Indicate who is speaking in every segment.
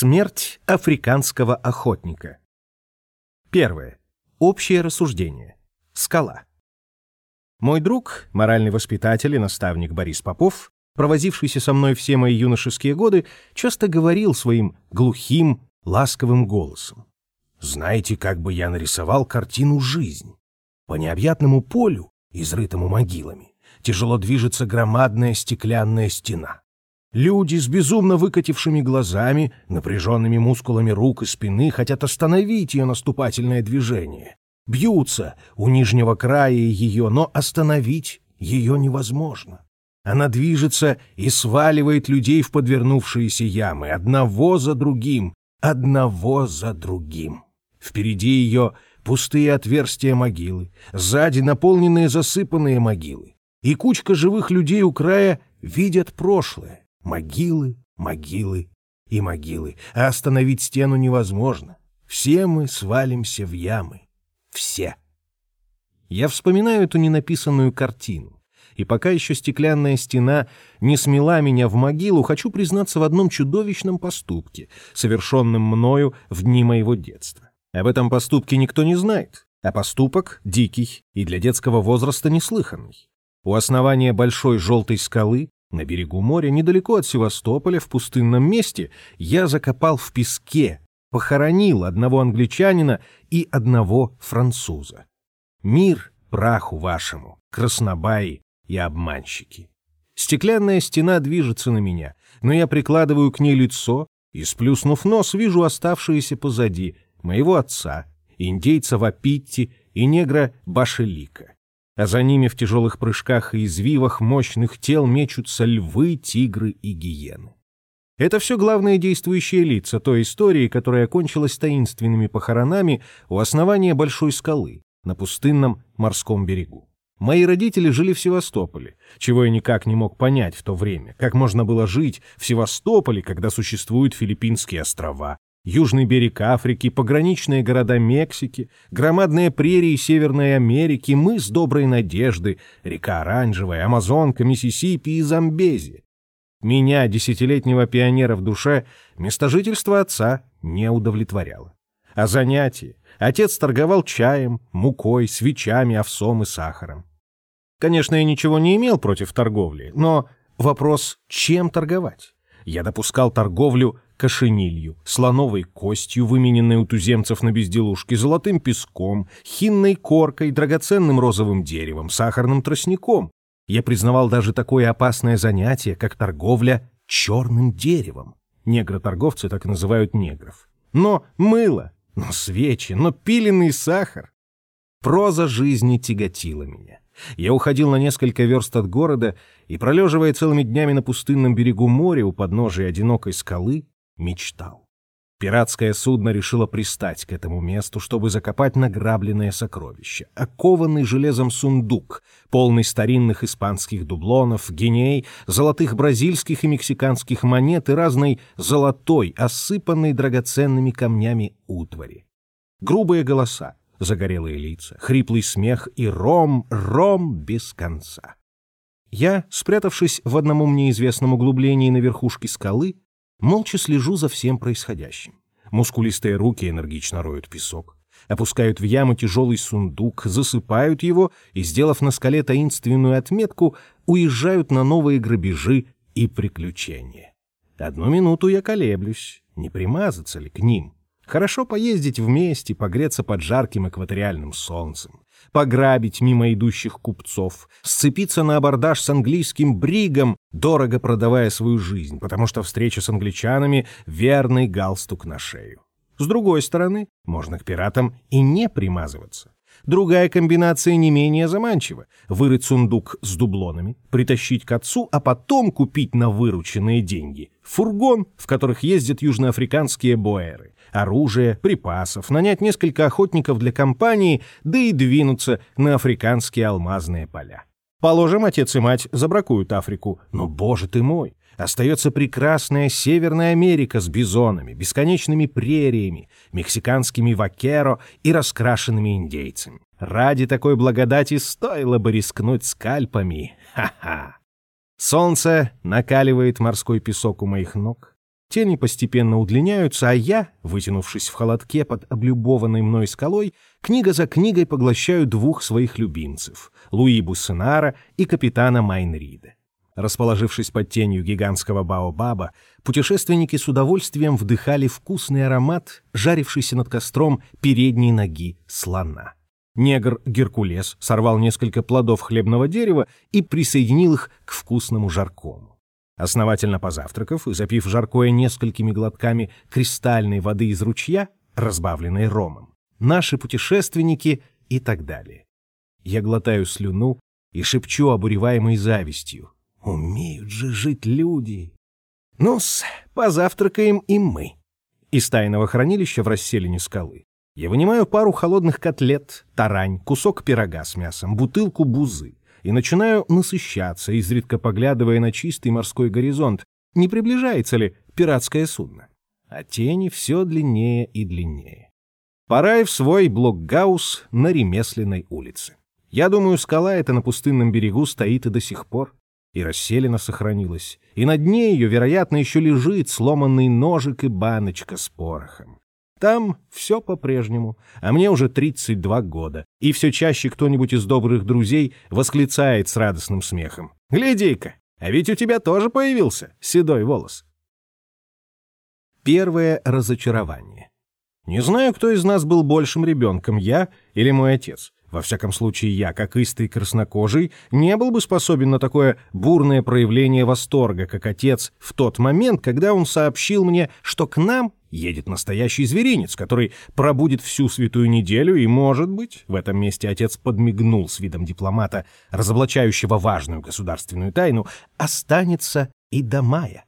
Speaker 1: Смерть африканского охотника. Первое. Общее рассуждение. Скала. Мой друг, моральный воспитатель и наставник Борис Попов, провозившийся со мной все мои юношеские годы, часто говорил своим глухим, ласковым голосом. «Знаете, как бы я нарисовал картину «Жизнь»? По необъятному полю, изрытому могилами, тяжело движется громадная стеклянная стена. Люди с безумно выкатившими глазами, напряженными мускулами рук и спины хотят остановить ее наступательное движение. Бьются у нижнего края ее, но остановить ее невозможно. Она движется и сваливает людей в подвернувшиеся ямы, одного за другим, одного за другим. Впереди ее пустые отверстия могилы, сзади наполненные засыпанные могилы. И кучка живых людей у края видят прошлое, Могилы, могилы и могилы. А остановить стену невозможно. Все мы свалимся в ямы. Все. Я вспоминаю эту ненаписанную картину. И пока еще стеклянная стена не смела меня в могилу, хочу признаться в одном чудовищном поступке, совершенном мною в дни моего детства. Об этом поступке никто не знает, а поступок дикий и для детского возраста неслыханный. У основания большой желтой скалы на берегу моря, недалеко от Севастополя, в пустынном месте, я закопал в песке, похоронил одного англичанина и одного француза. Мир праху вашему, краснобаи и обманщики. Стеклянная стена движется на меня, но я прикладываю к ней лицо и, сплюснув нос, вижу оставшиеся позади моего отца, индейца Вапитти и негра Башелика а за ними в тяжелых прыжках и извивах мощных тел мечутся львы, тигры и гиены. Это все главные действующие лица той истории, которая окончилась таинственными похоронами у основания Большой скалы на пустынном морском берегу. Мои родители жили в Севастополе, чего я никак не мог понять в то время, как можно было жить в Севастополе, когда существуют Филиппинские острова, Южный берег Африки, пограничные города Мексики, громадные прерии Северной Америки, мыс Доброй Надежды, река Оранжевая, Амазонка, Миссисипи и Замбези. Меня, десятилетнего пионера в душе, место жительства отца не удовлетворяло. А занятия? Отец торговал чаем, мукой, свечами, овсом и сахаром. Конечно, я ничего не имел против торговли, но вопрос, чем торговать? Я допускал торговлю кошенилью, слоновой костью, вымененной у туземцев на безделушки, золотым песком, хинной коркой, драгоценным розовым деревом, сахарным тростником. Я признавал даже такое опасное занятие, как торговля черным деревом. Негроторговцы так называют негров. Но мыло, но свечи, но пиленный сахар. Проза жизни тяготила меня. Я уходил на несколько верст от города и, пролеживая целыми днями на пустынном берегу моря у подножия одинокой скалы, мечтал. Пиратское судно решило пристать к этому месту, чтобы закопать награбленное сокровище. Окованный железом сундук, полный старинных испанских дублонов, геней, золотых бразильских и мексиканских монет и разной золотой, осыпанной драгоценными камнями утвари. Грубые голоса, загорелые лица, хриплый смех и ром, ром без конца. Я, спрятавшись в одному мне известном углублении на верхушке скалы, Молча слежу за всем происходящим. Мускулистые руки энергично роют песок, опускают в яму тяжелый сундук, засыпают его и, сделав на скале таинственную отметку, уезжают на новые грабежи и приключения. Одну минуту я колеблюсь, не примазаться ли к ним. Хорошо поездить вместе, погреться под жарким экваториальным солнцем пограбить мимо идущих купцов, сцепиться на абордаж с английским бригом, дорого продавая свою жизнь, потому что встреча с англичанами — верный галстук на шею. С другой стороны, можно к пиратам и не примазываться. Другая комбинация не менее заманчива. Вырыть сундук с дублонами, притащить к отцу, а потом купить на вырученные деньги фургон, в которых ездят южноафриканские боэры, оружие, припасов, нанять несколько охотников для компании, да и двинуться на африканские алмазные поля. Положим, отец и мать забракуют Африку, но, боже ты мой, остается прекрасная Северная Америка с бизонами, бесконечными прериями, мексиканскими вакеро и раскрашенными индейцами. Ради такой благодати стоило бы рискнуть скальпами. Ха-ха! Солнце накаливает морской песок у моих ног. Тени постепенно удлиняются, а я, вытянувшись в холодке под облюбованной мной скалой, книга за книгой поглощаю двух своих любимцев — Луи Буссенара и капитана Майнрида. Расположившись под тенью гигантского баобаба, путешественники с удовольствием вдыхали вкусный аромат, жарившийся над костром передней ноги слона. Негр Геркулес сорвал несколько плодов хлебного дерева и присоединил их к вкусному жаркому. Основательно позавтракав и запив жаркое несколькими глотками кристальной воды из ручья, разбавленной ромом, наши путешественники и так далее. Я глотаю слюну и шепчу обуреваемой завистью. Умеют же жить люди. Ну-с, позавтракаем и мы. Из тайного хранилища в расселине скалы я вынимаю пару холодных котлет, тарань, кусок пирога с мясом, бутылку бузы и начинаю насыщаться, изредка поглядывая на чистый морской горизонт, не приближается ли пиратское судно. А тени все длиннее и длиннее. Пора и в свой блокгаус на ремесленной улице. Я думаю, скала эта на пустынном берегу стоит и до сих пор. И расселена сохранилась, и на дне ее, вероятно, еще лежит сломанный ножик и баночка с порохом. Там все по-прежнему, а мне уже 32 года, и все чаще кто-нибудь из добрых друзей восклицает с радостным смехом. «Гляди-ка, а ведь у тебя тоже появился седой волос». Первое разочарование. Не знаю, кто из нас был большим ребенком, я или мой отец. Во всяком случае, я, как истый краснокожий, не был бы способен на такое бурное проявление восторга, как отец, в тот момент, когда он сообщил мне, что к нам едет настоящий зверинец, который пробудет всю святую неделю и, может быть, в этом месте отец подмигнул с видом дипломата, разоблачающего важную государственную тайну, останется и до мая.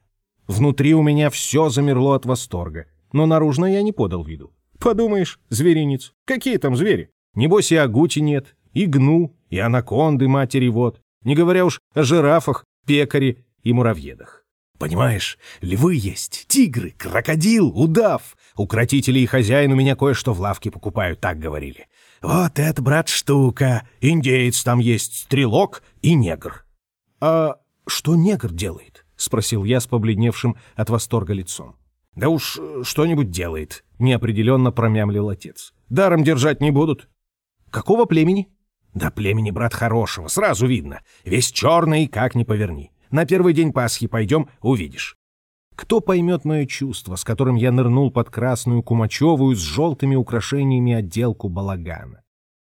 Speaker 1: Внутри у меня все замерло от восторга, но наружно я не подал виду. Подумаешь, зверинец, какие там звери? Небось и агути нет, и гну, и анаконды матери вот, не говоря уж о жирафах, пекаре и муравьедах. Понимаешь, львы есть, тигры, крокодил, удав. Укротители и хозяин у меня кое-что в лавке покупают, так говорили. Вот это, брат, штука. Индеец там есть, стрелок и негр. А что негр делает? Спросил я с побледневшим от восторга лицом. Да уж что-нибудь делает, неопределенно промямлил отец. Даром держать не будут. Какого племени? Да племени, брат, хорошего, сразу видно. Весь черный, как ни поверни. На первый день Пасхи пойдем, увидишь. Кто поймет мое чувство, с которым я нырнул под красную кумачевую с желтыми украшениями отделку балагана?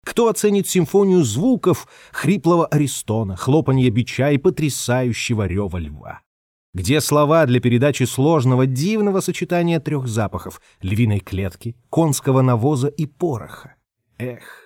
Speaker 1: Кто оценит симфонию звуков хриплого аристона, хлопанья бича и потрясающего рева льва? Где слова для передачи сложного, дивного сочетания трех запахов — львиной клетки, конского навоза и пороха? Эх,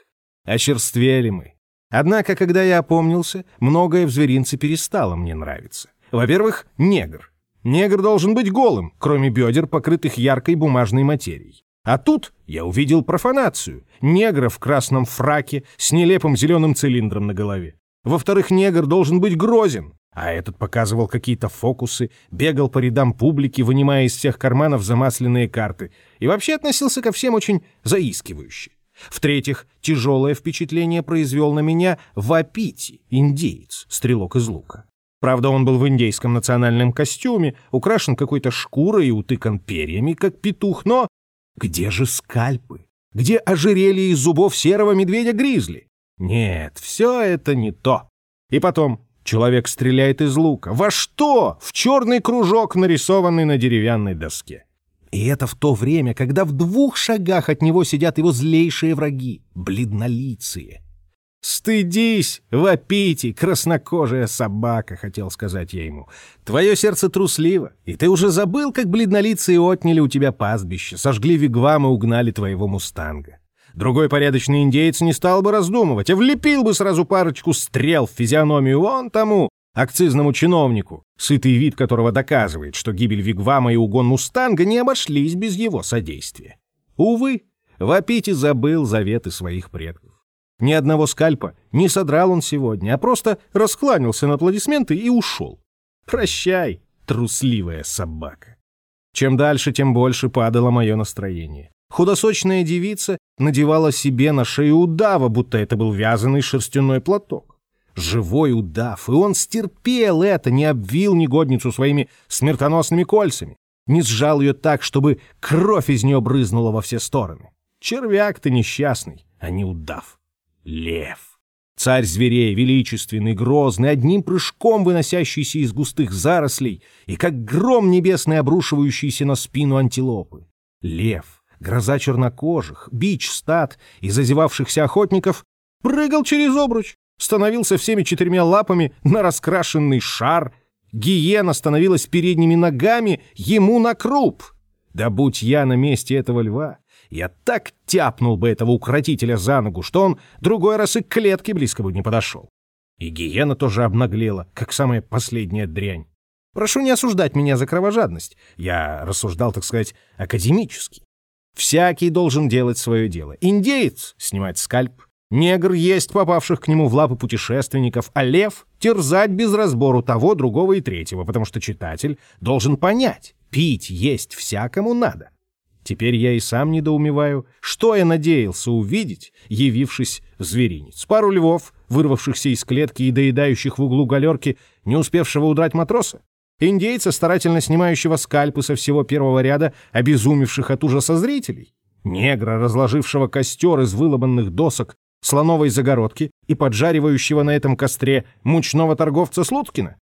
Speaker 1: Очерствели мы. Однако, когда я опомнился, многое в зверинце перестало мне нравиться. Во-первых, негр. Негр должен быть голым, кроме бедер, покрытых яркой бумажной материей. А тут я увидел профанацию. Негра в красном фраке с нелепым зеленым цилиндром на голове. Во-вторых, негр должен быть грозен. А этот показывал какие-то фокусы, бегал по рядам публики, вынимая из всех карманов замасленные карты, и вообще относился ко всем очень заискивающе. В-третьих, тяжелое впечатление произвел на меня Вапити, индеец, стрелок из лука. Правда, он был в индейском национальном костюме, украшен какой-то шкурой и утыкан перьями, как петух, но где же скальпы? Где ожерелье из зубов серого медведя-гризли? Нет, все это не то. И потом, человек стреляет из лука. Во что? В черный кружок, нарисованный на деревянной доске. И это в то время, когда в двух шагах от него сидят его злейшие враги, бледнолицые. «Стыдись, вопите, краснокожая собака», — хотел сказать я ему. «Твое сердце трусливо, и ты уже забыл, как бледнолицые отняли у тебя пастбище, сожгли вигвам и угнали твоего мустанга. Другой порядочный индейец не стал бы раздумывать, а влепил бы сразу парочку стрел в физиономию вон тому, акцизному чиновнику, сытый вид которого доказывает, что гибель Вигвама и угон Мустанга не обошлись без его содействия. Увы, Вапити забыл заветы своих предков. Ни одного скальпа не содрал он сегодня, а просто раскланялся на аплодисменты и ушел. Прощай, трусливая собака. Чем дальше, тем больше падало мое настроение. Худосочная девица надевала себе на шею удава, будто это был вязаный шерстяной платок живой удав, и он стерпел это, не обвил негодницу своими смертоносными кольцами. не сжал ее так, чтобы кровь из нее брызнула во все стороны. Червяк ты несчастный, а не удав. Лев. Царь зверей, величественный, грозный, одним прыжком выносящийся из густых зарослей и как гром небесный обрушивающийся на спину антилопы. Лев, гроза чернокожих, бич стад и зазевавшихся охотников, прыгал через обруч, становился всеми четырьмя лапами на раскрашенный шар. Гиена становилась передними ногами ему на круп. Да будь я на месте этого льва, я так тяпнул бы этого укротителя за ногу, что он другой раз и к клетке близко бы не подошел. И гиена тоже обнаглела, как самая последняя дрянь. Прошу не осуждать меня за кровожадность. Я рассуждал, так сказать, академически. Всякий должен делать свое дело. Индеец — снимать скальп, негр — есть попавших к нему в лапы путешественников, а лев — терзать без разбору того, другого и третьего, потому что читатель должен понять, пить, есть всякому надо. Теперь я и сам недоумеваю, что я надеялся увидеть, явившись в зверинец. Пару львов, вырвавшихся из клетки и доедающих в углу галерки, не успевшего удрать матроса? Индейца, старательно снимающего скальпы со всего первого ряда, обезумевших от ужаса зрителей? Негра, разложившего костер из выломанных досок слоновой загородки и поджаривающего на этом костре мучного торговца Слуткина?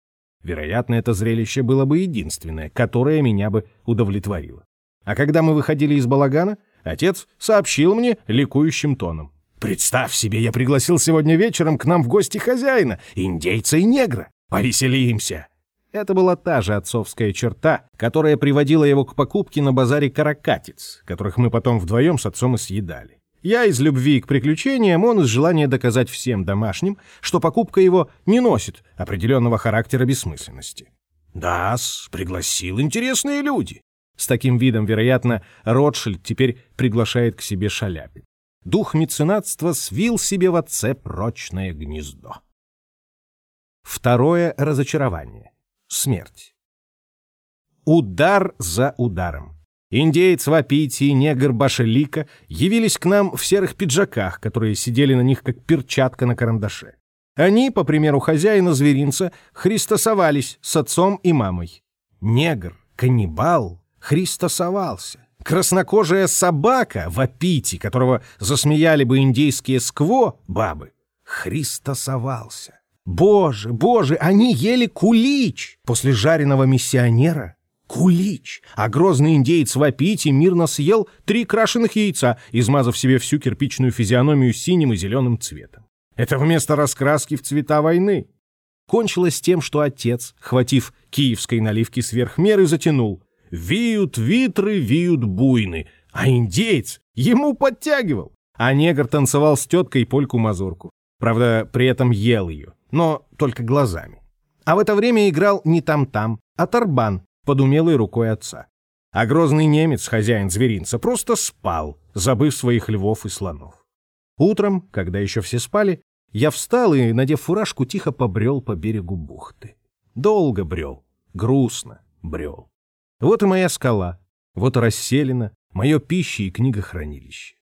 Speaker 1: Вероятно, это зрелище было бы единственное, которое меня бы удовлетворило. А когда мы выходили из балагана, отец сообщил мне ликующим тоном. «Представь себе, я пригласил сегодня вечером к нам в гости хозяина, индейца и негра. Повеселимся!» Это была та же отцовская черта, которая приводила его к покупке на базаре каракатиц, которых мы потом вдвоем с отцом и съедали. Я из любви к приключениям, он из желания доказать всем домашним, что покупка его не носит определенного характера бессмысленности. Да-с, пригласил интересные люди. С таким видом, вероятно, Ротшильд теперь приглашает к себе Шаляпин. Дух меценатства свил себе в отце прочное гнездо. Второе разочарование. Смерть. Удар за ударом. Индеец Вапити и негр Башелика явились к нам в серых пиджаках, которые сидели на них как перчатка на карандаше. Они, по примеру хозяина зверинца, христосовались с отцом и мамой. Негр, каннибал, христосовался. Краснокожая собака в апите, которого засмеяли бы индейские скво, бабы, христосовался. Боже, боже, они ели кулич после жареного миссионера. Кулич! А грозный индеец в апите мирно съел три крашеных яйца, измазав себе всю кирпичную физиономию синим и зеленым цветом. Это вместо раскраски в цвета войны. Кончилось тем, что отец, хватив киевской наливки сверх меры, затянул. Виют витры, виют буйны. А индейец ему подтягивал. А негр танцевал с теткой польку-мазурку. Правда, при этом ел ее, но только глазами. А в это время играл не там-там, а тарбан под умелой рукой отца. А грозный немец, хозяин зверинца, просто спал, забыв своих львов и слонов. Утром, когда еще все спали, я встал и, надев фуражку, тихо побрел по берегу бухты. Долго брел, грустно брел. Вот и моя скала, вот и расселена, мое пища и книгохранилище.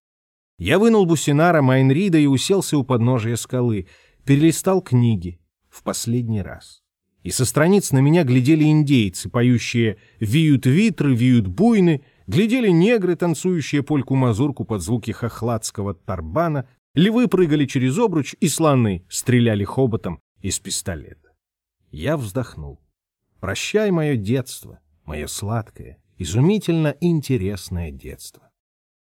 Speaker 1: Я вынул бусинара Майнрида и уселся у подножия скалы, перелистал книги в последний раз. И со страниц на меня глядели индейцы, поющие «Виют витры, виют буйны», глядели негры, танцующие польку-мазурку под звуки хохладского тарбана, львы прыгали через обруч, и слоны стреляли хоботом из пистолета. Я вздохнул. «Прощай мое детство, мое сладкое, изумительно интересное детство.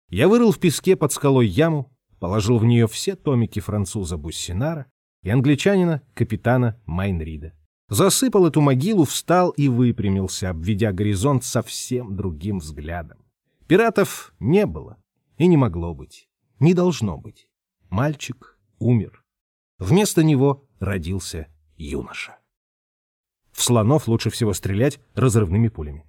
Speaker 1: Я вырыл в песке под скалой яму, положил в нее все томики француза Буссинара и англичанина капитана Майнрида. Засыпал эту могилу, встал и выпрямился, обведя горизонт совсем другим взглядом. Пиратов не было и не могло быть, не должно быть. Мальчик умер. Вместо него родился юноша. В слонов лучше всего стрелять разрывными пулями.